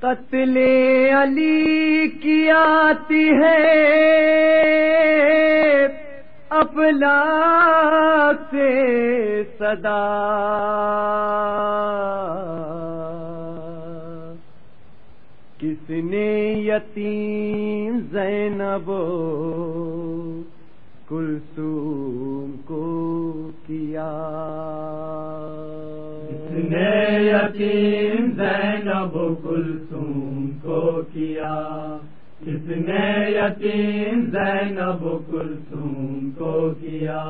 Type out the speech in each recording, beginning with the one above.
قتل علی کی آتی ہے۔ اپلا سے صدا۔ کس نے یتیم زینب کلثوم کو کیا؟ نے یتیم زینب کلثوم کو کیا؟ کس نے یتیم زینب کلثوم کو کیا؟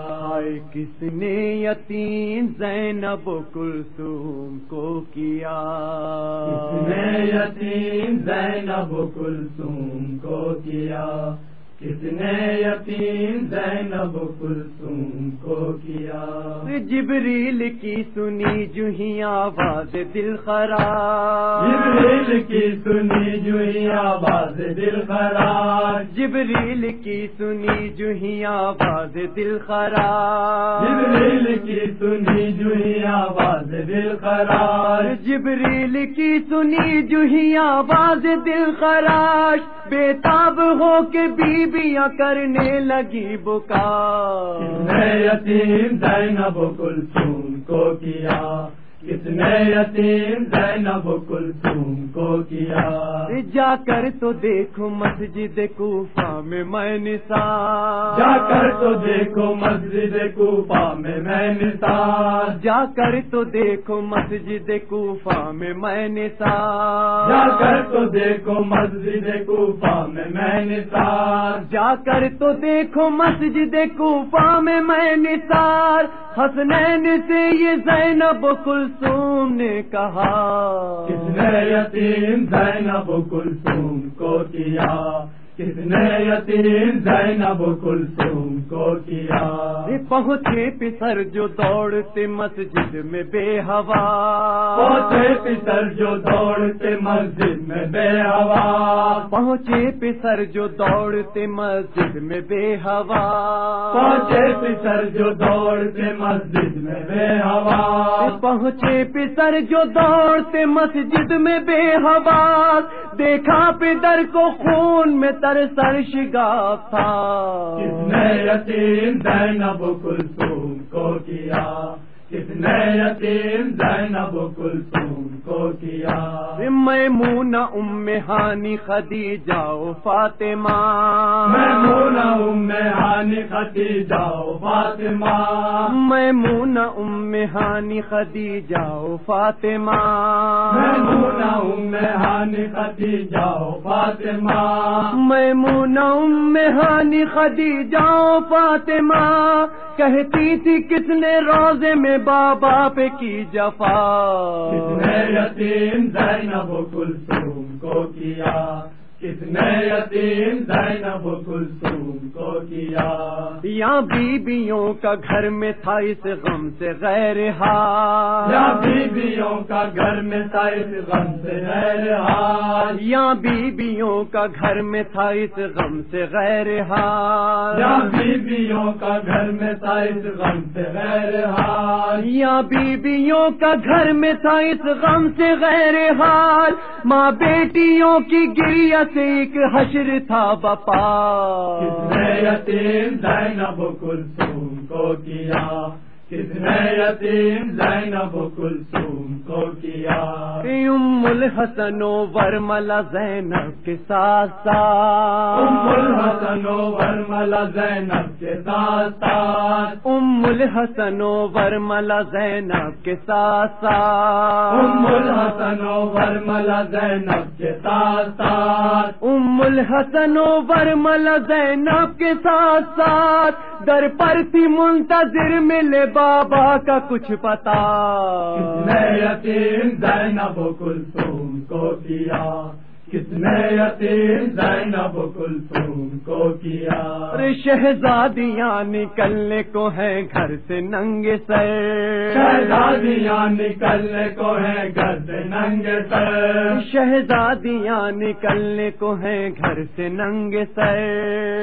کس نے یتیم زینب کلثوم کو کیا؟ کس نے یتیم زینب کلثوم کو کیا؟ کس نے یتیم زینب کلثوم کو کیا؟ جبریل کی سنی جوہی آواز دل خراب۔ جبریل کی سنی جوہی آواز دل خراب۔ جبریل کی سنی جوہی آواز دل خراب۔ جبریل کی سنی جوہی آواز دل خراش جبریل کی سنی جوہی آواز دل خراش بےتاب ہو کے بیبیاں کرنے لگی بکا۔ میں یتیم زینب کلثوم کو کیا۔ کس نے یتیم زینب کلثوم کو کیا؟ جا کر تو دیکھو مسجد کوفہ میں میں نثار۔ جا کر تو دیکھو مسجد کوفہ میں میں نثار۔ جا کر تو دیکھو مسجد کوفہ میں میں نثار۔ جا کر تو دیکھو مسجد کوفہ میں میں نثار۔ جا کر تو دیکھو مسجد کوفہ میں میں نثار۔ حسنین سے یہ زینب کلثوم نے کہا کس نے یتیم زینب کلثوم کو کیا؟ کس نے یتیم زینب کلثوم کو کیا۔ پہنچے پسر جو دوڑتے مسجد میں بے ہوا۔ پہنچے پسر جو دوڑتے مسجد میں بے ہوا۔ پہنچے پسر جو دوڑتے مسجد میں بے ہوا۔ پہنچے پسر جو دوڑتے مسجد میں بے ہوا۔ پہنچے پسر جو دوڑتے مسجد میں بے ہوا۔ دیکھا پدر کو خون میں تر سر شگاف تھا۔ کس نے یتیم زینب کلثوم کو کیا۔ کس نے یتیم زینب کلثوم کو کیا؟ میمونہ ام ہانی خدیجہ و فاطمہ۔ میمونہ ام ہانی خدیجہ و فاطمہ۔ میمونہ ام ہانی خدیجہ و فاطمہ۔ میمونہ ام ہانی خدیجہ و فاطمہ۔ میمونہ ام ہانی خدیجہ و فاطمہ۔ کہتی تھی کس نے روزے میں بابا پہ کی جفا؟ کس نے یتیم زینب کلثوم کو کیا؟ کس نے یتیم زینب کلثوم کو کیا؟ یا بیبیوں کا گھر میں تھا اس غم سے غیر حال۔ یا بیبیوں کا گھر میں تھا اس غم سے غیر حال۔ یا بیبیوں کا گھر میں تھا اس غم سے غیر حال۔ یا بیبیوں کا گھر میں تھا اس غم سے غیر حال۔ یا بیبیوں کا گھر میں تھا اس غم سے غیر حال۔ ماں بیٹیوں کی گریا سے ایک حشر تھا بپا کس نے یتیم زینب کلثوم کو کیا؟ کس نے یتیم زینب کلثوم کو کیا؟ ام الحسن و ورملا زینب کے ساتھ ام ساتھ الحسن و ورملا زینب کے ساتھ ساتھ۔ ام الحسن و ورملا زینب کے ساتھ ساتھ۔ ام الحسن و ورملا زینب کے ساتھ ساتھ۔ ام الحسن و ورملا زینب کے ساتھ ساتھ۔ در پر تھی منتظر ملے بابا کا کچھ پتا۔ نے یتیم زینب کلثوم کو کیا کس نے یتیم زینب کلثوم کو کیا؟ ارے شہزادیاں نکلنے کو ہے گھر سے ننگے سر۔ شہزادیاں نکلنے کو ہے گھر سے ننگے سر۔ شہزادیاں نکلنے کو ہے گھر سے ننگے سر۔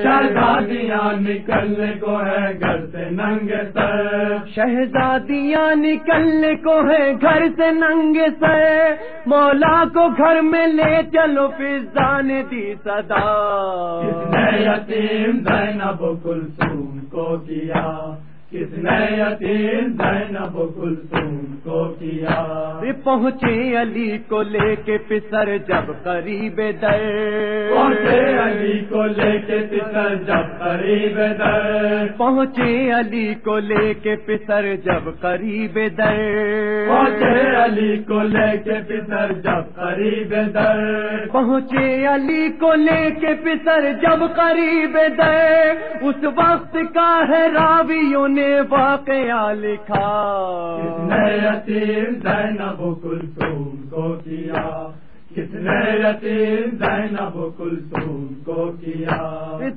شہزادیاں نکلنے کو ہے گھر سے ننگے سر۔ شہزادیاں نکلنے کو ہے گھر سے ننگے سر۔ مولا کو گھر میں لے چلو فضا نے دی صدا۔ کس نے یتیم زینب کلثوم کو کیا۔ کس نے یتیم زینب کلثوم کو کیا؟ پہنچے علی کو لے کے پسر جب قریب در۔ پہنچے علی کو لے کے پسر جب قریب در۔ پہنچے علی کو لے کے پسر جب قریب در۔ پہنچے علی کو لے کے پسر جب قریب در۔ پہنچے علی کو لے کے پسر جب قریب در۔ اس وقت کا ہے راویوں نے نے واقعہ لکھا۔ کس نے یتیم زینب کلثوم کو کیا۔ کس نے یتیم زینب کلثوم کو کیا؟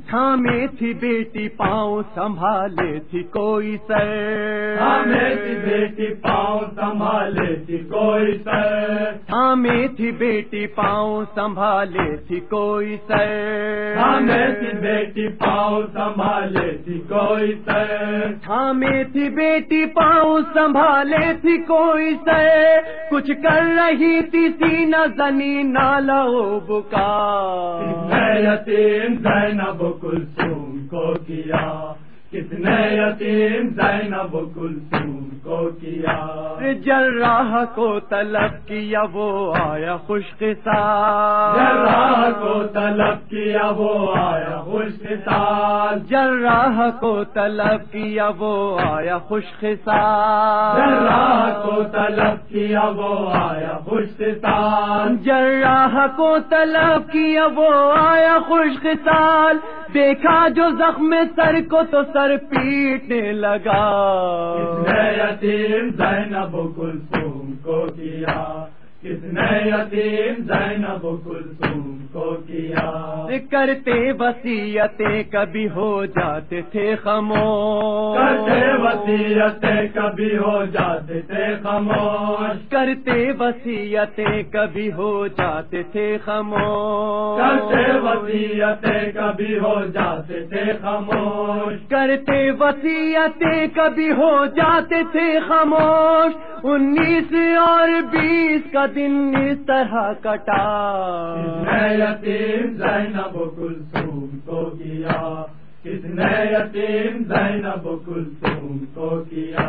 تھامے تھی بیٹی پاؤں سنبھالے تھی کوئی سر ہمیں تھی بیٹی پاؤں سنبھالے تھی کوئی سر تھامے تھی بیٹی پاؤں سنبھالے تھی کوئی سر ہمیں تھی بیٹی پاؤں سنبھالے تھی کوئی سر تھامے تھی بیٹی پاؤں سنبھالے تھی کوئی سر کچھ کر رہی تھی سینہ زنی نالا بکا۔ کس یتیم زینب کلثوم کو کیا۔ کس نے یتیم زینب کلثوم کو کیا؟ جراح کو طلب کیا وہ آیا خوش قصار جراح کو طلب کیا وہ آیا خوش سال جراح کو طلب کیا وہ آیا خوش قصار جراح کو طلب کیا وہ آیا خوش سال جراح کو طلب کیا وہ آیا خوش قصال دیکھا جو زخم سر کو تو سر پیٹنے لگا۔ کس یتیم زینب کلثوم کو کیا۔ کس نے یتیم زینب کلثوم کو کیا؟ کرتے وسیعتیں کبھی ہو جاتے تھے خاموش۔ کرتے وسیعتیں کبھی ہو جاتے تھے خاموش۔ کرتے وسیعتیں کبھی ہو جاتے تھے خاموش۔ کرتے وسیعتیں کبھی ہو جاتے تھے خاموش۔ کرتے وسیعتیں کبھی ہو جاتے تھے خاموش۔ انیس اور بیس کا دن اس طرح کٹا۔ میں یتیم زینب کلثوم کو کیا۔ کس نے یتیم زینب کلثوم کو کیا؟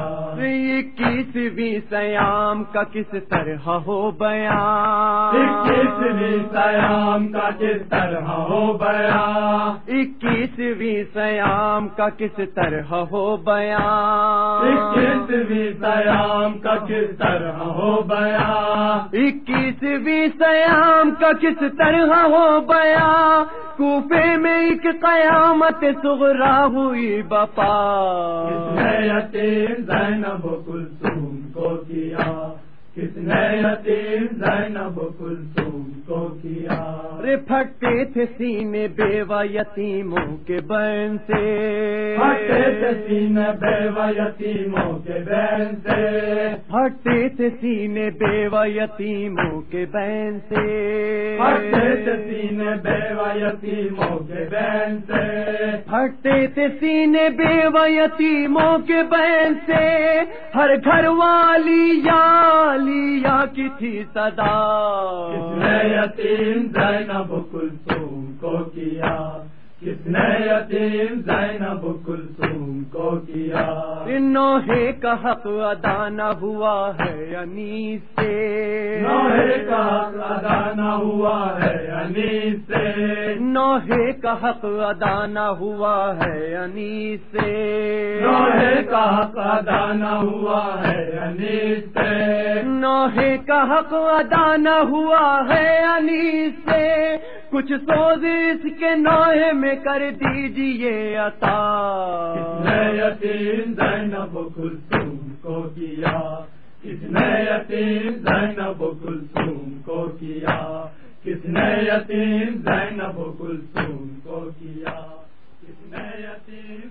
سیام کا کس طرح ہو بیان؟ اکیسویں سیام کا کس طرح ہو بیان؟ اکیسویں سیام کا کس طرح ہو بیان؟ اکیسویں سیام کا کس طرح ہو بیان؟ اکیسویں سیام کا کس طرح ہو بیان؟ کوفے میں ایک قیامت سغرا ہوئی بپا۔ یتیم زینب کلثوم کو کیا؟ کس نے یتیم زینب کلثوم کو کیا؟ رے پھٹتے تھے سینے بیوہ یتیموں کے بین سے۔ پھٹے تھے سینے بیوہ یتیموں کے بین سے۔ پھٹتے تھے سینے بیوہ یتیموں کے بین سے۔ پھٹے تھے سینے بیوہ یتیموں کے بین سے۔ پھٹتے تھے سینے بیوہ یتیموں کے بین سے۔ ہر گھر والی یا کی تھی صدا۔ کس نے یتیم زینب کلثوم کو کیا؟ کس نے یتیم زینب کلثوم کو کیا؟ نوحے کا حق ادا نہ ہوا ہے انی سے۔ نوحے کا حق ادا نہ ہوا ہے انیس سے۔ نوحے کا حق ادا نہ ہوا ہے انی سے۔ نوحے کا حق ادا نہ ہوا ہے انیس سے۔ نوحے کا حق ادا نہ ہوا ہے انی سے۔ کچھ سوز اس کے نوحے میں کر دیجیے عطا۔ کس نے یتیم زینب کلثوم کو کیا؟ کس نے یتیم زینب کلثوم کو کیا؟ کس نے یتیم زینب کلثوم کو کیا؟ کس نے یتیم